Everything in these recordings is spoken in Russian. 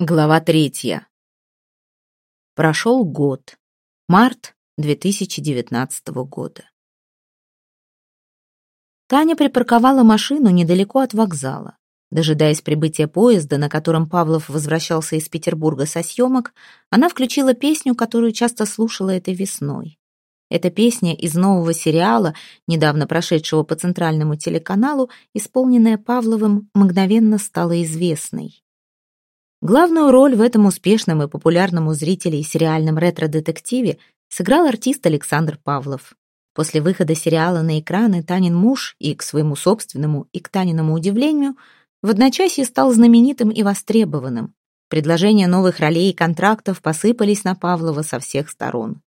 Глава третья. Прошел год. Март 2019 года. Таня припарковала машину недалеко от вокзала. Дожидаясь прибытия поезда, на котором Павлов возвращался из Петербурга со съемок, она включила песню, которую часто слушала этой весной. Эта песня из нового сериала, недавно прошедшего по центральному телеканалу, исполненная Павловым, мгновенно стала известной. Главную роль в этом успешном и популярном у зрителей сериальном ретро-детективе сыграл артист Александр Павлов. После выхода сериала на экраны Танин муж и к своему собственному, и к Таниному удивлению в одночасье стал знаменитым и востребованным. Предложения новых ролей и контрактов посыпались на Павлова со всех сторон.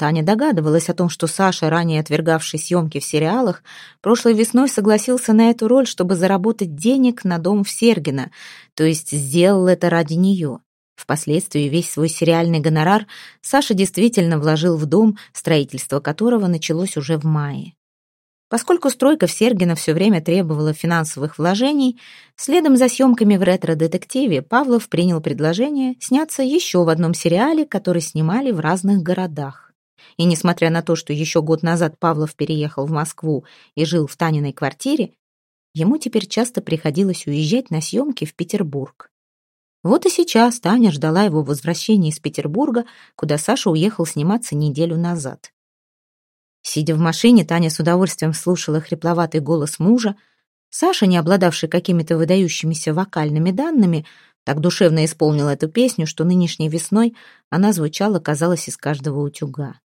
Таня догадывалась о том, что Саша, ранее отвергавший съемки в сериалах, прошлой весной согласился на эту роль, чтобы заработать денег на дом в Сергино, то есть сделал это ради нее. Впоследствии весь свой сериальный гонорар Саша действительно вложил в дом, строительство которого началось уже в мае. Поскольку стройка в Сергино все время требовала финансовых вложений, следом за съемками в ретро-детективе Павлов принял предложение сняться еще в одном сериале, который снимали в разных городах. И несмотря на то, что еще год назад Павлов переехал в Москву и жил в Таниной квартире, ему теперь часто приходилось уезжать на съемки в Петербург. Вот и сейчас Таня ждала его возвращения из Петербурга, куда Саша уехал сниматься неделю назад. Сидя в машине, Таня с удовольствием слушала хрипловатый голос мужа. Саша, не обладавший какими-то выдающимися вокальными данными, так душевно исполнил эту песню, что нынешней весной она звучала, казалось, из каждого утюга.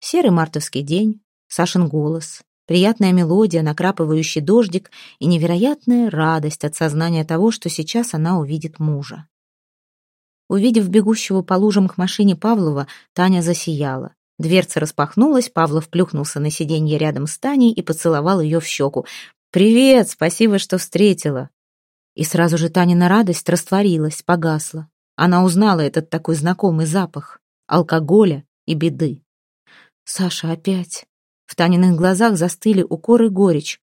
Серый мартовский день, Сашин голос, приятная мелодия, накрапывающий дождик и невероятная радость от сознания того, что сейчас она увидит мужа. Увидев бегущего по лужам к машине Павлова, Таня засияла. Дверца распахнулась, Павлов плюхнулся на сиденье рядом с Таней и поцеловал ее в щеку. «Привет, спасибо, что встретила». И сразу же Танина радость растворилась, погасла. Она узнала этот такой знакомый запах алкоголя и беды. Саша опять. В Таниных глазах застыли укор и горечь.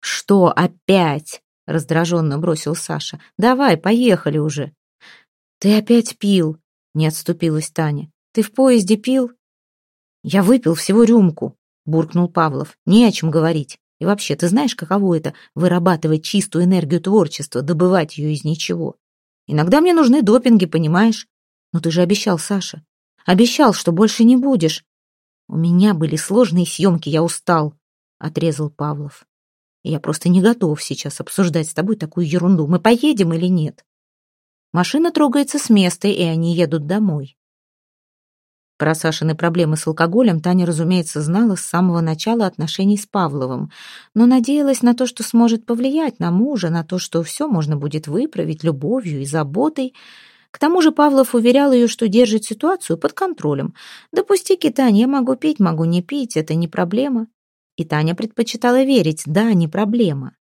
«Что опять?» — раздраженно бросил Саша. «Давай, поехали уже». «Ты опять пил», — не отступилась Таня. «Ты в поезде пил?» «Я выпил всего рюмку», — буркнул Павлов. «Не о чем говорить. И вообще, ты знаешь, каково это — вырабатывать чистую энергию творчества, добывать ее из ничего? Иногда мне нужны допинги, понимаешь? Но ты же обещал, Саша. Обещал, что больше не будешь. «У меня были сложные съемки, я устал», — отрезал Павлов. «Я просто не готов сейчас обсуждать с тобой такую ерунду. Мы поедем или нет?» Машина трогается с места, и они едут домой. Про Сашины проблемы с алкоголем Таня, разумеется, знала с самого начала отношений с Павловым, но надеялась на то, что сможет повлиять на мужа, на то, что все можно будет выправить любовью и заботой, к тому же Павлов уверял ее, что держит ситуацию под контролем. «Да пустяки, Таня, я могу пить, могу не пить, это не проблема». И Таня предпочитала верить, да, не проблема.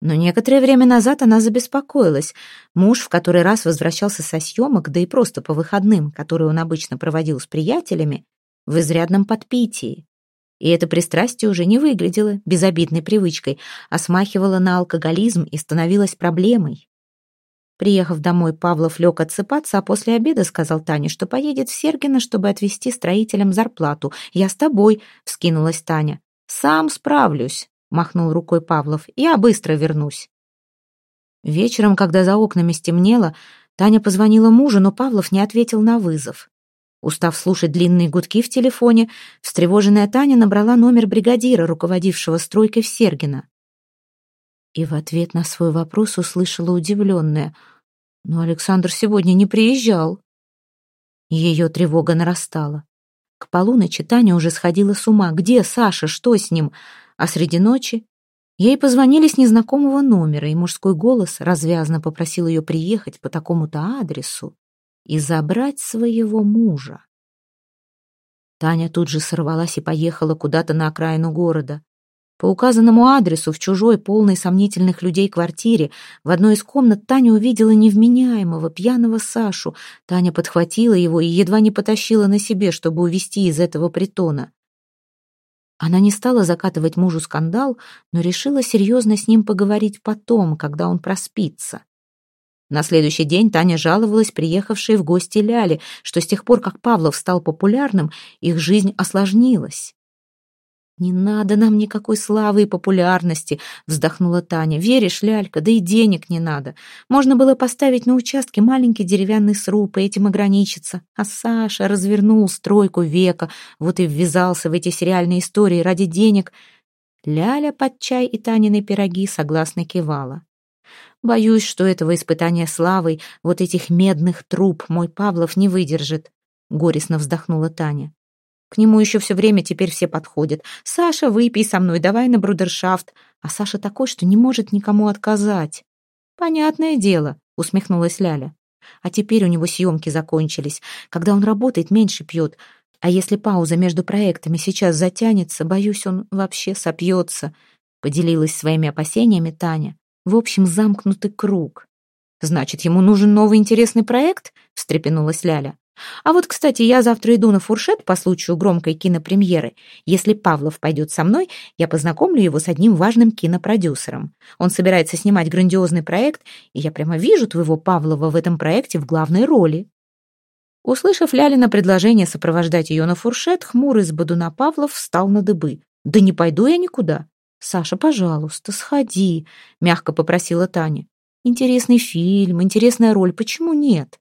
Но некоторое время назад она забеспокоилась. Муж в который раз возвращался со съемок, да и просто по выходным, которые он обычно проводил с приятелями, в изрядном подпитии. И это пристрастие уже не выглядело безобидной привычкой, а смахивало на алкоголизм и становилось проблемой. Приехав домой, Павлов лег отсыпаться, а после обеда сказал Тане, что поедет в Сергино, чтобы отвезти строителям зарплату. «Я с тобой», — вскинулась Таня. «Сам справлюсь», — махнул рукой Павлов. «Я быстро вернусь». Вечером, когда за окнами стемнело, Таня позвонила мужу, но Павлов не ответил на вызов. Устав слушать длинные гудки в телефоне, встревоженная Таня набрала номер бригадира, руководившего стройкой в Сергино. И в ответ на свой вопрос услышала удивленная — но Александр сегодня не приезжал. Ее тревога нарастала. К полуночи Таня уже сходила с ума. Где Саша? Что с ним? А среди ночи ей позвонили с незнакомого номера, и мужской голос развязно попросил ее приехать по такому-то адресу и забрать своего мужа. Таня тут же сорвалась и поехала куда-то на окраину города. По указанному адресу в чужой, полной сомнительных людей квартире в одной из комнат Таня увидела невменяемого, пьяного Сашу. Таня подхватила его и едва не потащила на себе, чтобы увести из этого притона. Она не стала закатывать мужу скандал, но решила серьезно с ним поговорить потом, когда он проспится. На следующий день Таня жаловалась приехавшей в гости Ляле, что с тех пор, как Павлов стал популярным, их жизнь осложнилась. «Не надо нам никакой славы и популярности», — вздохнула Таня. «Веришь, лялька, да и денег не надо. Можно было поставить на участке маленький деревянный сруб и этим ограничиться. А Саша развернул стройку века, вот и ввязался в эти сериальные истории ради денег». Ляля под чай и Танины пироги согласно кивала. «Боюсь, что этого испытания славой, вот этих медных труб, мой Павлов не выдержит», — горестно вздохнула Таня. К нему еще все время теперь все подходят. «Саша, выпей со мной, давай на брудершафт». А Саша такой, что не может никому отказать. «Понятное дело», — усмехнулась Ляля. «А теперь у него съемки закончились. Когда он работает, меньше пьет. А если пауза между проектами сейчас затянется, боюсь, он вообще сопьется», — поделилась своими опасениями Таня. «В общем, замкнутый круг». «Значит, ему нужен новый интересный проект?» — встрепенулась Ляля. А вот, кстати, я завтра иду на фуршет по случаю громкой кинопремьеры. Если Павлов пойдет со мной, я познакомлю его с одним важным кинопродюсером. Он собирается снимать грандиозный проект, и я прямо вижу твоего Павлова в этом проекте в главной роли. Услышав Лялина предложение сопровождать ее на фуршет, хмурый с бодуна Павлов встал на дыбы. «Да не пойду я никуда». «Саша, пожалуйста, сходи», — мягко попросила Таня. «Интересный фильм, интересная роль, почему нет?»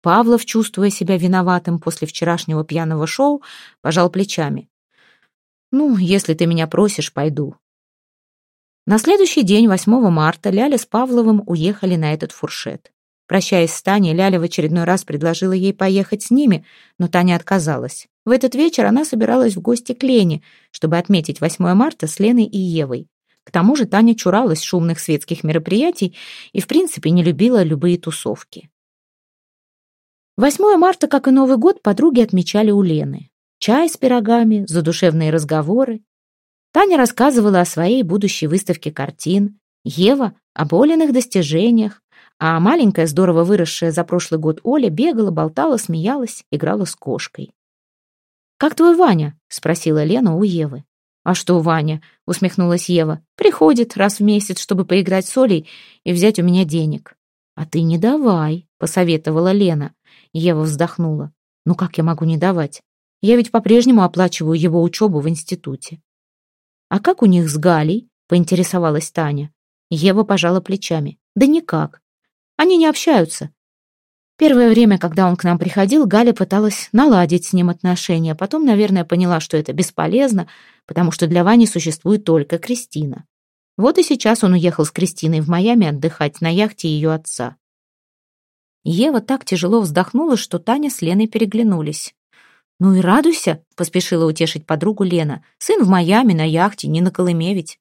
Павлов, чувствуя себя виноватым после вчерашнего пьяного шоу, пожал плечами. «Ну, если ты меня просишь, пойду». На следующий день, 8 марта, Ляля с Павловым уехали на этот фуршет. Прощаясь с Таней, Ляля в очередной раз предложила ей поехать с ними, но Таня отказалась. В этот вечер она собиралась в гости к Лене, чтобы отметить 8 марта с Леной и Евой. К тому же Таня чуралась шумных светских мероприятий и, в принципе, не любила любые тусовки. 8 марта, как и Новый год, подруги отмечали у Лены. Чай с пирогами, задушевные разговоры. Таня рассказывала о своей будущей выставке картин, Ева — о Олиных достижениях, а маленькая, здорово выросшая за прошлый год Оля бегала, болтала, смеялась, играла с кошкой. «Как твой Ваня?» — спросила Лена у Евы. «А что Ваня?» — усмехнулась Ева. «Приходит раз в месяц, чтобы поиграть с Олей и взять у меня денег». «А ты не давай», — посоветовала Лена. Ева вздохнула. «Ну как я могу не давать? Я ведь по-прежнему оплачиваю его учебу в институте». «А как у них с Галей?» — поинтересовалась Таня. Ева пожала плечами. «Да никак. Они не общаются. Первое время, когда он к нам приходил, Галя пыталась наладить с ним отношения, потом, наверное, поняла, что это бесполезно, потому что для Вани существует только Кристина. Вот и сейчас он уехал с Кристиной в Майами отдыхать на яхте ее отца. Ева так тяжело вздохнула, что Таня с Леной переглянулись. «Ну и радуйся», — поспешила утешить подругу Лена. «Сын в Майами, на яхте, не на Колыме ведь».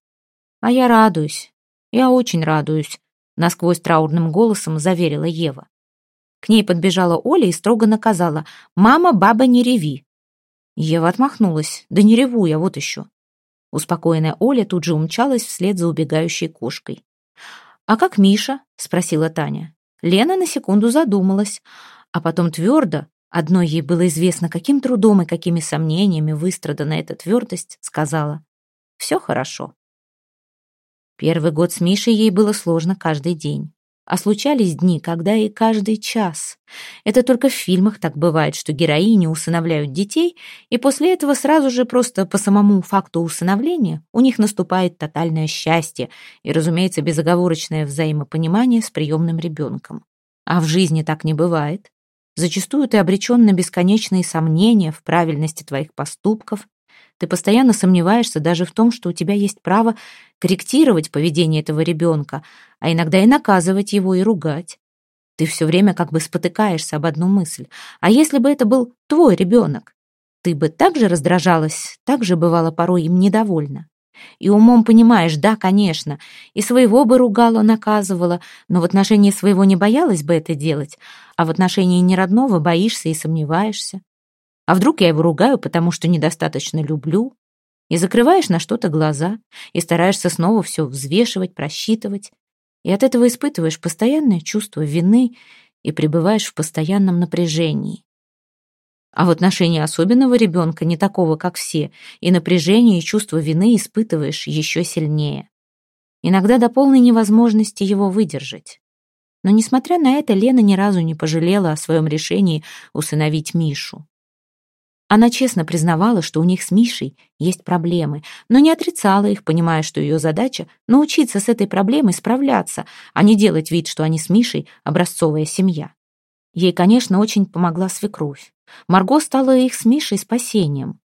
«А я радуюсь. Я очень радуюсь», — насквозь траурным голосом заверила Ева. К ней подбежала Оля и строго наказала. «Мама, баба, не реви». Ева отмахнулась. «Да не реву я, вот еще». Успокоенная Оля тут же умчалась вслед за убегающей кошкой. «А как Миша?» — спросила Таня. Лена на секунду задумалась, а потом твердо, одной ей было известно, каким трудом и какими сомнениями выстрадана эта твердость, сказала «Все хорошо». Первый год с Мишей ей было сложно каждый день. А случались дни, когда и каждый час. Это только в фильмах так бывает, что героини усыновляют детей, и после этого сразу же просто по самому факту усыновления у них наступает тотальное счастье и, разумеется, безоговорочное взаимопонимание с приемным ребенком. А в жизни так не бывает. Зачастую ты обречен на бесконечные сомнения в правильности твоих поступков, ты постоянно сомневаешься даже в том, что у тебя есть право корректировать поведение этого ребенка, а иногда и наказывать его и ругать. Ты все время как бы спотыкаешься об одну мысль. А если бы это был твой ребенок? Ты бы так же раздражалась, так же бывала порой им недовольна. И умом понимаешь, да, конечно, и своего бы ругала, наказывала, но в отношении своего не боялась бы это делать, а в отношении неродного боишься и сомневаешься. А вдруг я его ругаю, потому что недостаточно люблю? И закрываешь на что-то глаза, и стараешься снова все взвешивать, просчитывать. И от этого испытываешь постоянное чувство вины и пребываешь в постоянном напряжении. А в отношении особенного ребенка, не такого, как все, и напряжение и чувство вины испытываешь еще сильнее. Иногда до полной невозможности его выдержать. Но, несмотря на это, Лена ни разу не пожалела о своем решении усыновить Мишу. Она честно признавала, что у них с Мишей есть проблемы, но не отрицала их, понимая, что ее задача — научиться с этой проблемой справляться, а не делать вид, что они с Мишей — образцовая семья. Ей, конечно, очень помогла свекровь. Марго стала их с Мишей спасением.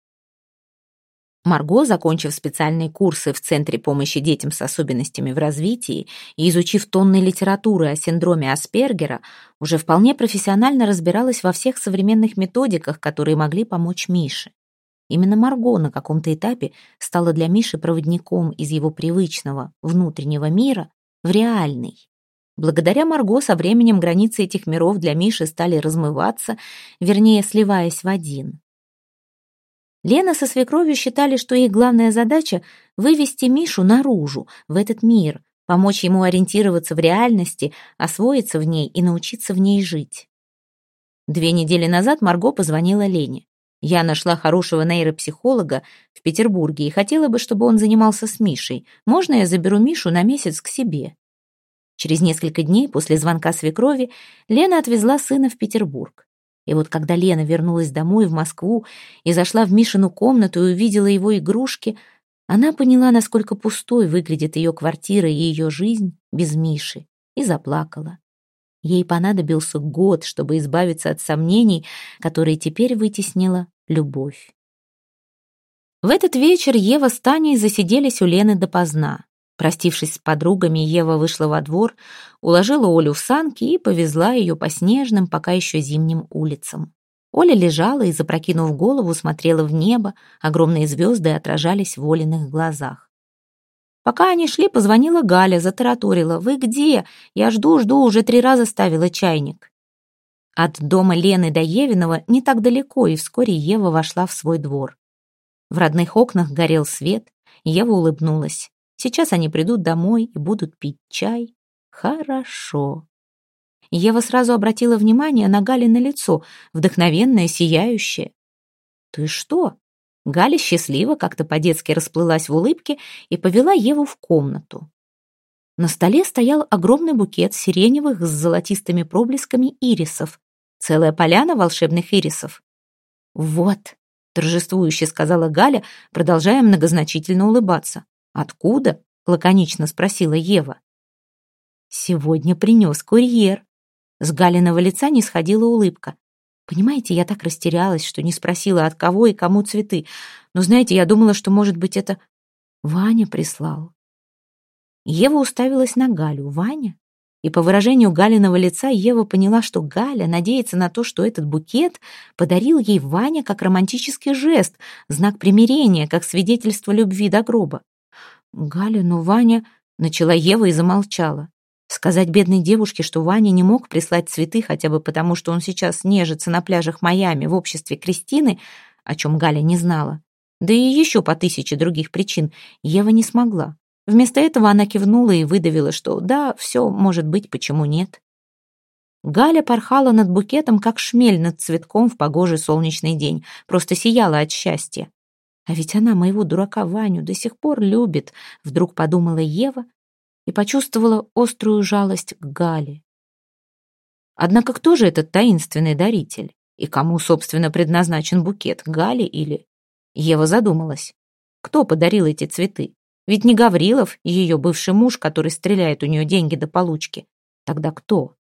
Марго, закончив специальные курсы в Центре помощи детям с особенностями в развитии и изучив тонны литературы о синдроме Аспергера, уже вполне профессионально разбиралась во всех современных методиках, которые могли помочь Мише. Именно Марго на каком-то этапе стала для Миши проводником из его привычного внутреннего мира в реальный. Благодаря Марго со временем границы этих миров для Миши стали размываться, вернее, сливаясь в один. Лена со свекровью считали, что их главная задача — вывести Мишу наружу, в этот мир, помочь ему ориентироваться в реальности, освоиться в ней и научиться в ней жить. Две недели назад Марго позвонила Лене. Я нашла хорошего нейропсихолога в Петербурге и хотела бы, чтобы он занимался с Мишей. Можно я заберу Мишу на месяц к себе? Через несколько дней после звонка свекрови Лена отвезла сына в Петербург. И вот когда Лена вернулась домой в Москву и зашла в Мишину комнату и увидела его игрушки, она поняла, насколько пустой выглядит ее квартира и ее жизнь без Миши, и заплакала. Ей понадобился год, чтобы избавиться от сомнений, которые теперь вытеснила любовь. В этот вечер Ева с Таней засиделись у Лены допоздна. Простившись с подругами, Ева вышла во двор, уложила Олю в санки и повезла ее по снежным, пока еще зимним улицам. Оля лежала и, запрокинув голову, смотрела в небо, огромные звезды отражались в Олиных глазах. Пока они шли, позвонила Галя, затараторила. «Вы где? Я жду, жду, уже три раза ставила чайник». От дома Лены до Евиного не так далеко, и вскоре Ева вошла в свой двор. В родных окнах горел свет, Ева улыбнулась. Сейчас они придут домой и будут пить чай. Хорошо. Ева сразу обратила внимание на Галина лицо, вдохновенное, сияющее. «Ты что?» Галя счастливо как-то по-детски расплылась в улыбке и повела Еву в комнату. На столе стоял огромный букет сиреневых с золотистыми проблесками ирисов. Целая поляна волшебных ирисов. «Вот», — торжествующе сказала Галя, продолжая многозначительно улыбаться. «Откуда?» — лаконично спросила Ева. «Сегодня принес курьер». С Галиного лица не сходила улыбка. «Понимаете, я так растерялась, что не спросила, от кого и кому цветы. Но, знаете, я думала, что, может быть, это Ваня прислал». Ева уставилась на Галю. «Ваня?» И по выражению Галиного лица Ева поняла, что Галя надеется на то, что этот букет подарил ей Ваня как романтический жест, знак примирения, как свидетельство любви до гроба. «Галя, ну Ваня...» — начала Ева и замолчала. Сказать бедной девушке, что Ваня не мог прислать цветы хотя бы потому, что он сейчас нежится на пляжах Майами в обществе Кристины, о чем Галя не знала, да и еще по тысяче других причин, Ева не смогла. Вместо этого она кивнула и выдавила, что да, все может быть, почему нет. Галя порхала над букетом, как шмель над цветком в погожий солнечный день, просто сияла от счастья. А ведь она моего дурака Ваню до сих пор любит, вдруг подумала Ева и почувствовала острую жалость к Гале. Однако кто же этот таинственный даритель? И кому, собственно, предназначен букет, Гале или... Ева задумалась. Кто подарил эти цветы? Ведь не Гаврилов, ее бывший муж, который стреляет у нее деньги до получки. Тогда кто?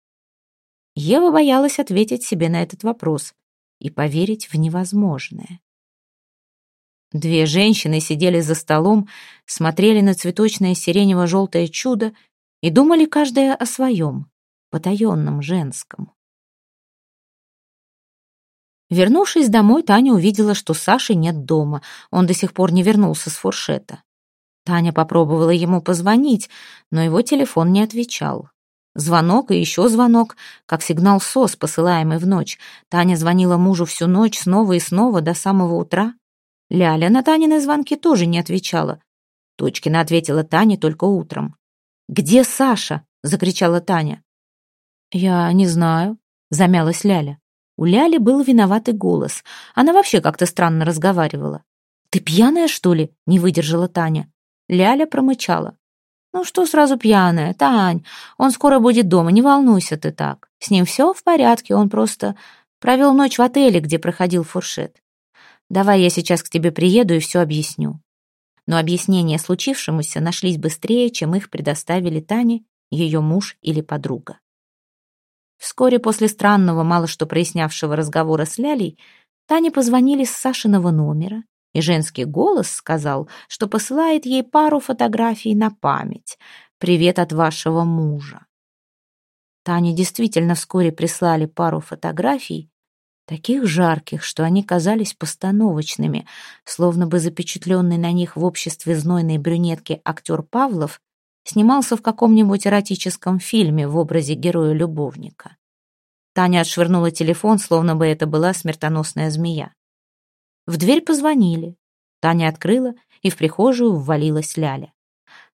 Ева боялась ответить себе на этот вопрос и поверить в невозможное. Две женщины сидели за столом, смотрели на цветочное сиренево-желтое чудо и думали каждая о своем, потаенном женском. Вернувшись домой, Таня увидела, что Саши нет дома. Он до сих пор не вернулся с фуршета. Таня попробовала ему позвонить, но его телефон не отвечал. Звонок и еще звонок, как сигнал СОС, посылаемый в ночь. Таня звонила мужу всю ночь снова и снова до самого утра. Ляля на Танины звонки тоже не отвечала. Точкина ответила Тане только утром. «Где Саша?» — закричала Таня. «Я не знаю», — замялась Ляля. У Ляли был виноватый голос. Она вообще как-то странно разговаривала. «Ты пьяная, что ли?» — не выдержала Таня. Ляля промычала. «Ну что сразу пьяная? Тань, он скоро будет дома, не волнуйся ты так. С ним все в порядке, он просто провел ночь в отеле, где проходил фуршет. Давай я сейчас к тебе приеду и все объясню». Но объяснения случившемуся нашлись быстрее, чем их предоставили Тане, ее муж или подруга. Вскоре после странного, мало что прояснявшего разговора с Лялей, Тане позвонили с Сашиного номера, и женский голос сказал, что посылает ей пару фотографий на память. «Привет от вашего мужа». Тане действительно вскоре прислали пару фотографий, таких жарких, что они казались постановочными, словно бы запечатленный на них в обществе знойной брюнетки актер Павлов снимался в каком-нибудь эротическом фильме в образе героя-любовника. Таня отшвырнула телефон, словно бы это была смертоносная змея. В дверь позвонили. Таня открыла, и в прихожую ввалилась Ляля.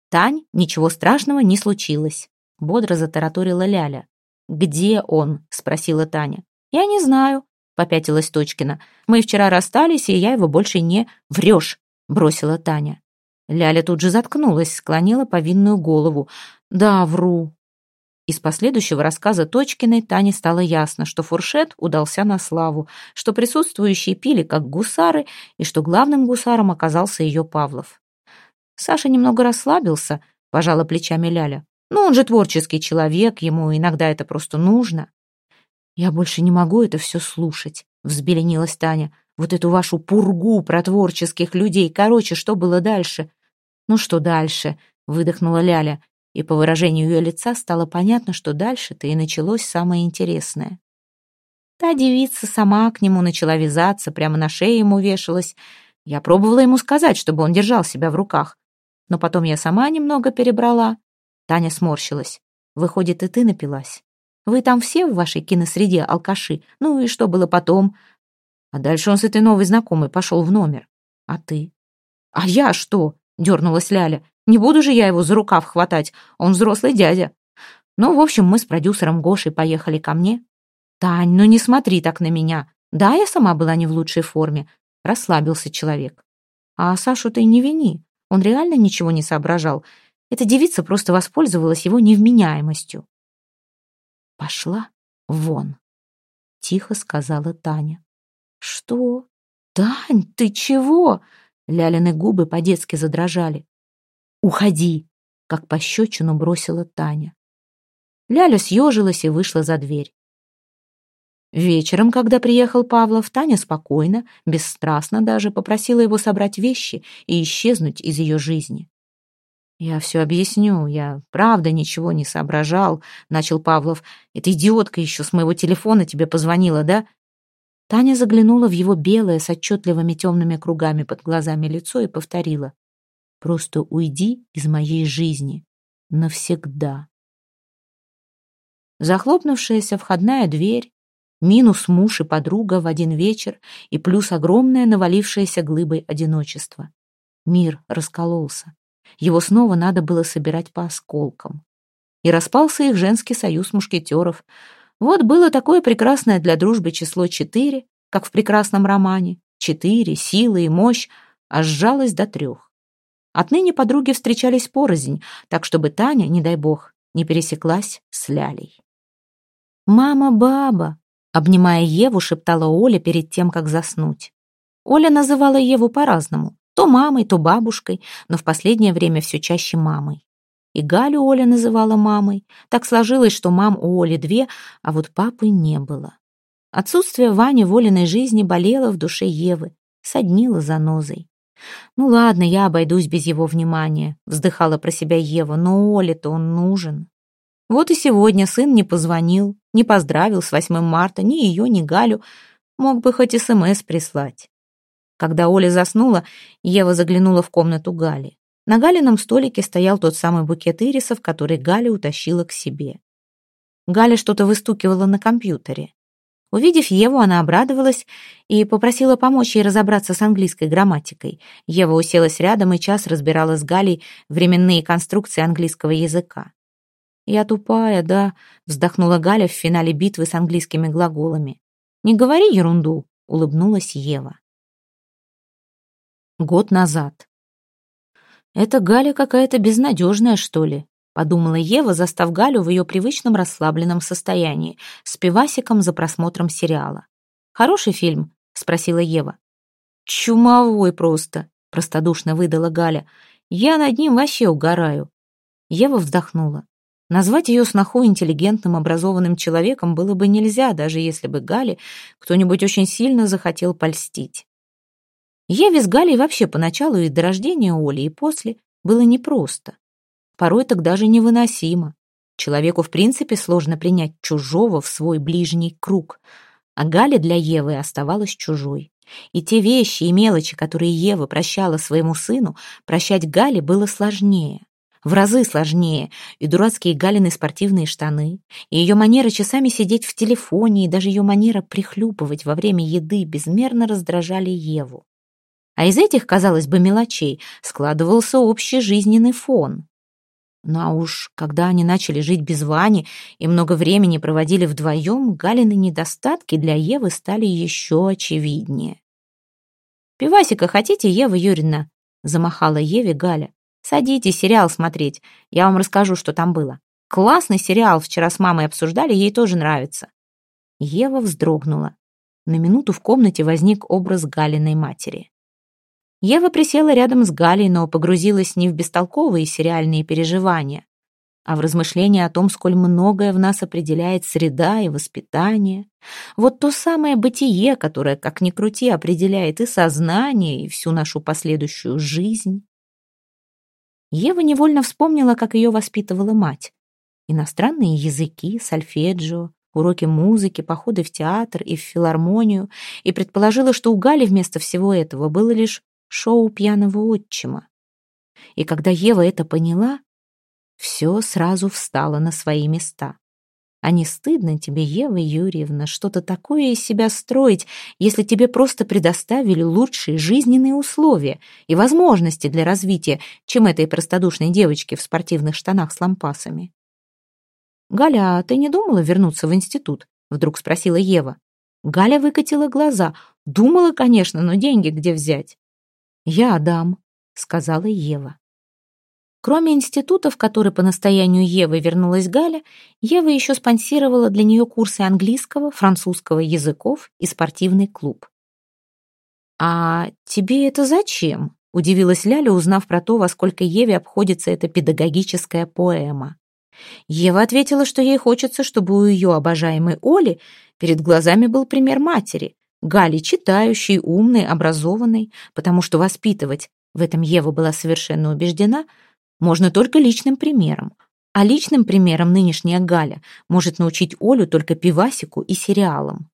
«Тань, ничего страшного не случилось», — бодро затараторила Ляля. «Где он?» — спросила Таня. «Я не знаю», — попятилась Точкина. «Мы вчера расстались, и я его больше не врешь», — бросила Таня. Ляля тут же заткнулась, склонила повинную голову. «Да, вру. Из последующего рассказа Точкиной Тане стало ясно, что фуршет удался на славу, что присутствующие пили как гусары, и что главным гусаром оказался ее Павлов. Саша немного расслабился, пожала плечами Ляля. «Ну, он же творческий человек, ему иногда это просто нужно». «Я больше не могу это все слушать», — взбеленилась Таня. «Вот эту вашу пургу про творческих людей. Короче, что было дальше?» «Ну что дальше?» — выдохнула Ляля и по выражению ее лица стало понятно, что дальше-то и началось самое интересное. Та девица сама к нему начала вязаться, прямо на шее ему вешалась. Я пробовала ему сказать, чтобы он держал себя в руках. Но потом я сама немного перебрала. Таня сморщилась. Выходит, и ты напилась. Вы там все в вашей киносреде алкаши. Ну и что было потом? А дальше он с этой новой знакомой пошел в номер. А ты? А я что? Дернулась Ляля. Не буду же я его за рукав хватать, он взрослый дядя. Ну, в общем, мы с продюсером Гошей поехали ко мне. Тань, ну не смотри так на меня. Да, я сама была не в лучшей форме. Расслабился человек. А Сашу ты не вини. Он реально ничего не соображал. Эта девица просто воспользовалась его невменяемостью. Пошла вон, тихо сказала Таня. Что? Тань, ты чего? Лялины губы по-детски задрожали. «Уходи!» — как пощечину бросила Таня. Ляля съежилась и вышла за дверь. Вечером, когда приехал Павлов, Таня спокойно, бесстрастно даже попросила его собрать вещи и исчезнуть из ее жизни. «Я все объясню, я правда ничего не соображал», — начал Павлов. «Эта идиотка еще с моего телефона тебе позвонила, да?» Таня заглянула в его белое с отчетливыми темными кругами под глазами лицо и повторила. Просто уйди из моей жизни навсегда. Захлопнувшаяся входная дверь, минус муж и подруга в один вечер и плюс огромное навалившееся глыбой одиночество. Мир раскололся. Его снова надо было собирать по осколкам. И распался их женский союз мушкетеров. Вот было такое прекрасное для дружбы число четыре, как в прекрасном романе. Четыре, сила и мощь, а сжалось до трех. Отныне подруги встречались порознь, так чтобы Таня, не дай бог, не пересеклась с Лялей. «Мама-баба», — обнимая Еву, шептала Оля перед тем, как заснуть. Оля называла Еву по-разному, то мамой, то бабушкой, но в последнее время все чаще мамой. И Галю Оля называла мамой. Так сложилось, что мам у Оли две, а вот папы не было. Отсутствие Вани в Олиной жизни болело в душе Евы, соднило занозой. «Ну ладно, я обойдусь без его внимания», — вздыхала про себя Ева, «но Оле-то он нужен». Вот и сегодня сын не позвонил, не поздравил с 8 марта ни ее, ни Галю, мог бы хоть СМС прислать. Когда Оля заснула, Ева заглянула в комнату Гали. На Галином столике стоял тот самый букет ирисов, который Галя утащила к себе. Галя что-то выстукивала на компьютере. Увидев Еву, она обрадовалась и попросила помочь ей разобраться с английской грамматикой. Ева уселась рядом и час разбирала с Галей временные конструкции английского языка. «Я тупая, да», — вздохнула Галя в финале битвы с английскими глаголами. «Не говори ерунду», — улыбнулась Ева. Год назад. «Это Галя какая-то безнадежная, что ли?» — подумала Ева, застав Галю в ее привычном расслабленном состоянии, с пивасиком за просмотром сериала. «Хороший фильм?» — спросила Ева. «Чумовой просто», — простодушно выдала Галя. «Я над ним вообще угораю». Ева вздохнула. Назвать ее сноху интеллигентным, образованным человеком было бы нельзя, даже если бы Гале кто-нибудь очень сильно захотел польстить. Еве с Галей вообще поначалу и до рождения Оли, и после было непросто. Порой так даже невыносимо. Человеку, в принципе, сложно принять чужого в свой ближний круг, а Галя для Евы оставалась чужой. И те вещи и мелочи, которые Ева прощала своему сыну, прощать Гале было сложнее. В разы сложнее. И дурацкие Галины спортивные штаны, и ее манера часами сидеть в телефоне, и даже ее манера прихлюпывать во время еды безмерно раздражали Еву. А из этих, казалось бы, мелочей складывался общий жизненный фон. Ну а уж когда они начали жить без Вани и много времени проводили вдвоем, Галины недостатки для Евы стали еще очевиднее. «Пивасика хотите, Ева Юрьевна?» — замахала Еве Галя. «Садитесь сериал смотреть, я вам расскажу, что там было. Классный сериал, вчера с мамой обсуждали, ей тоже нравится». Ева вздрогнула. На минуту в комнате возник образ Галиной матери. Ева присела рядом с Галей, но погрузилась не в бестолковые сериальные переживания, а в размышления о том, сколь многое в нас определяет среда и воспитание. Вот то самое бытие, которое, как ни крути, определяет и сознание, и всю нашу последующую жизнь. Ева невольно вспомнила, как ее воспитывала мать. Иностранные языки, сольфеджио, уроки музыки, походы в театр и в филармонию, и предположила, что у Гали вместо всего этого было лишь шоу пьяного отчима. И когда Ева это поняла, все сразу встало на свои места. А не стыдно тебе, Ева Юрьевна, что-то такое из себя строить, если тебе просто предоставили лучшие жизненные условия и возможности для развития, чем этой простодушной девочке в спортивных штанах с лампасами? «Галя, а ты не думала вернуться в институт?» — вдруг спросила Ева. Галя выкатила глаза. Думала, конечно, но деньги где взять? «Я дам», — сказала Ева. Кроме института, в который по настоянию Евы вернулась Галя, Ева еще спонсировала для нее курсы английского, французского языков и спортивный клуб. «А тебе это зачем?» — удивилась Ляля, узнав про то, во сколько Еве обходится эта педагогическая поэма. Ева ответила, что ей хочется, чтобы у ее обожаемой Оли перед глазами был пример матери, Гали читающей, умной, образованной, потому что воспитывать, в этом Ева была совершенно убеждена, можно только личным примером. А личным примером нынешняя Галя может научить Олю только пивасику и сериалам.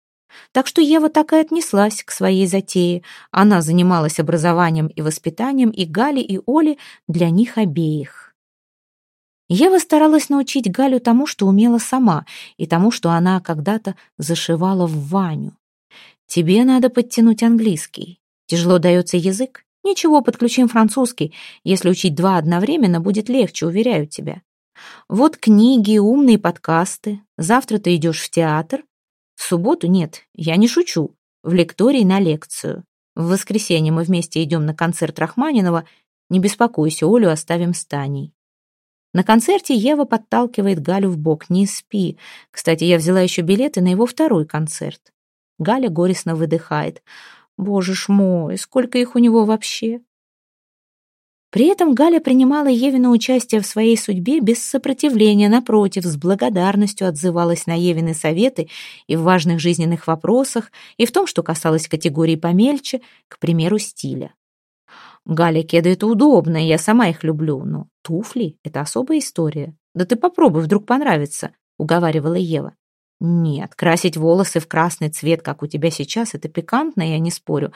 Так что Ева так и отнеслась к своей затее. Она занималась образованием и воспитанием и Гали, и Оли для них обеих. Ева старалась научить Галю тому, что умела сама, и тому, что она когда-то зашивала в Ваню. Тебе надо подтянуть английский. Тяжело дается язык? Ничего, подключим французский. Если учить два одновременно, будет легче, уверяю тебя. Вот книги, умные подкасты. Завтра ты идешь в театр. В субботу нет, я не шучу. В лектории на лекцию. В воскресенье мы вместе идем на концерт Рахманинова. Не беспокойся, Олю оставим с Таней. На концерте Ева подталкивает Галю в бок. Не спи. Кстати, я взяла еще билеты на его второй концерт. Галя горестно выдыхает. «Боже ж мой, сколько их у него вообще?» При этом Галя принимала Евину участие в своей судьбе без сопротивления, напротив, с благодарностью отзывалась на Евины советы и в важных жизненных вопросах, и в том, что касалось категорий помельче, к примеру, стиля. Галя кеды это удобно, я сама их люблю, но туфли — это особая история. Да ты попробуй, вдруг понравится, — уговаривала Ева. Нет, красить волосы в красный цвет, как у тебя сейчас, это пикантно, я не спорю.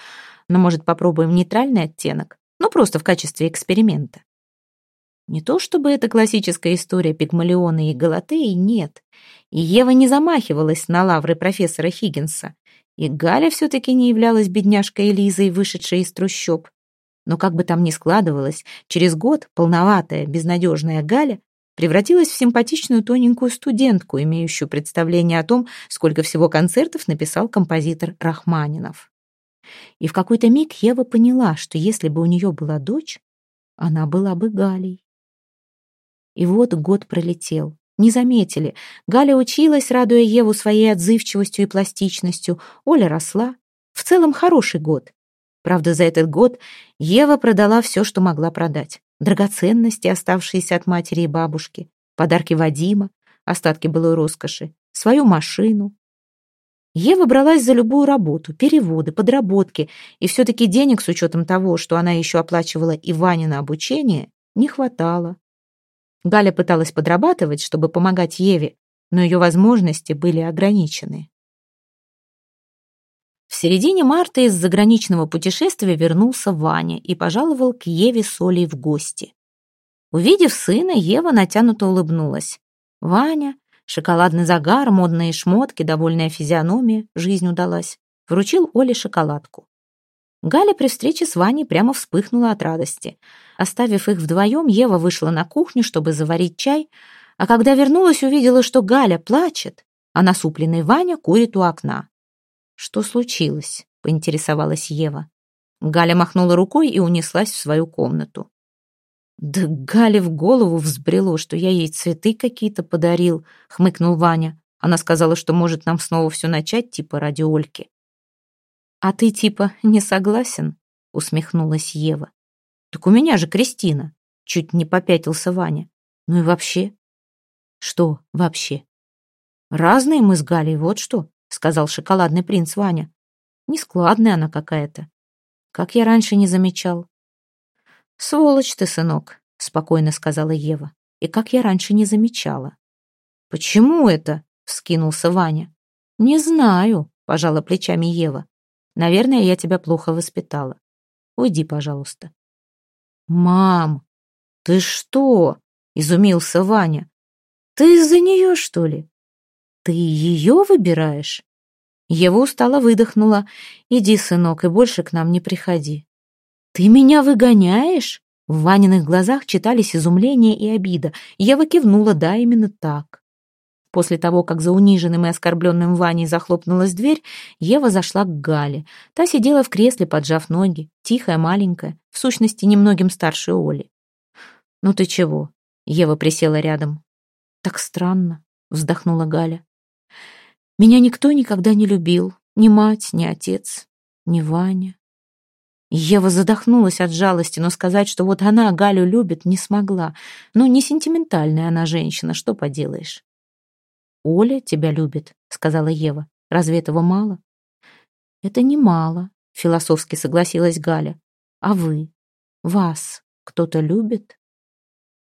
Но, может, попробуем нейтральный оттенок? Ну, просто в качестве эксперимента. Не то чтобы это классическая история Пигмалиона и Галатеи, нет. И Ева не замахивалась на лавры профессора Хиггинса. И Галя все-таки не являлась бедняжкой Элизой, вышедшей из трущоб. Но как бы там ни складывалось, через год полноватая, безнадежная Галя превратилась в симпатичную тоненькую студентку, имеющую представление о том, сколько всего концертов написал композитор Рахманинов. И в какой-то миг Ева поняла, что если бы у нее была дочь, она была бы Галей. И вот год пролетел. Не заметили. Галя училась, радуя Еву своей отзывчивостью и пластичностью. Оля росла. В целом хороший год. Правда, за этот год Ева продала все, что могла продать. Драгоценности, оставшиеся от матери и бабушки, подарки Вадима, остатки былой роскоши, свою машину. Ева бралась за любую работу, переводы, подработки, и все-таки денег, с учетом того, что она еще оплачивала и Ване на обучение, не хватало. Галя пыталась подрабатывать, чтобы помогать Еве, но ее возможности были ограничены. В середине марта из заграничного путешествия вернулся Ваня и пожаловал к Еве с Олей в гости. Увидев сына, Ева натянуто улыбнулась. Ваня, шоколадный загар, модные шмотки, довольная физиономия, жизнь удалась, вручил Оле шоколадку. Галя при встрече с Ваней прямо вспыхнула от радости. Оставив их вдвоем, Ева вышла на кухню, чтобы заварить чай, а когда вернулась, увидела, что Галя плачет, а насупленный Ваня курит у окна. «Что случилось?» — поинтересовалась Ева. Галя махнула рукой и унеслась в свою комнату. «Да Гале в голову взбрело, что я ей цветы какие-то подарил», — хмыкнул Ваня. Она сказала, что может нам снова все начать, типа ради Ольки. «А ты типа не согласен?» — усмехнулась Ева. «Так у меня же Кристина!» — чуть не попятился Ваня. «Ну и вообще?» «Что вообще?» «Разные мы с Галей, вот что», — сказал шоколадный принц Ваня. «Нескладная она какая-то. Как я раньше не замечал». «Сволочь ты, сынок», — спокойно сказала Ева. «И как я раньше не замечала». «Почему это?» — вскинулся Ваня. «Не знаю», — пожала плечами Ева. Наверное, я тебя плохо воспитала. Уйди, пожалуйста». «Мам, ты что?» — изумился Ваня. «Ты из-за нее, что ли? Ты ее выбираешь?» Ева устало выдохнула. «Иди, сынок, и больше к нам не приходи». «Ты меня выгоняешь?» В Ваниных глазах читались изумление и обида. Ева кивнула, да, именно так. После того, как за униженным и оскорбленным Ваней захлопнулась дверь, Ева зашла к Гале. Та сидела в кресле, поджав ноги, тихая, маленькая, в сущности, немногим старше Оли. «Ну ты чего?» Ева присела рядом. «Так странно», — вздохнула Галя. «Меня никто никогда не любил. Ни мать, ни отец, ни Ваня». Ева задохнулась от жалости, но сказать, что вот она Галю любит, не смогла. Ну, не сентиментальная она женщина, что поделаешь. «Оля тебя любит», — сказала Ева. «Разве этого мало?» «Это не мало», — философски согласилась Галя. «А вы? Вас кто-то любит?»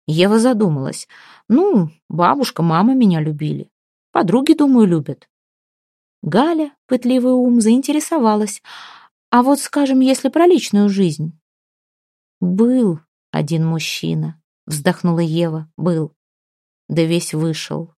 Ева задумалась. «Ну, бабушка, мама меня любили. Подруги, думаю, любят». Галя, пытливый ум, заинтересовалась. «А вот, скажем, если про личную жизнь?» «Был один мужчина», — вздохнула Ева. «Был. Да весь вышел.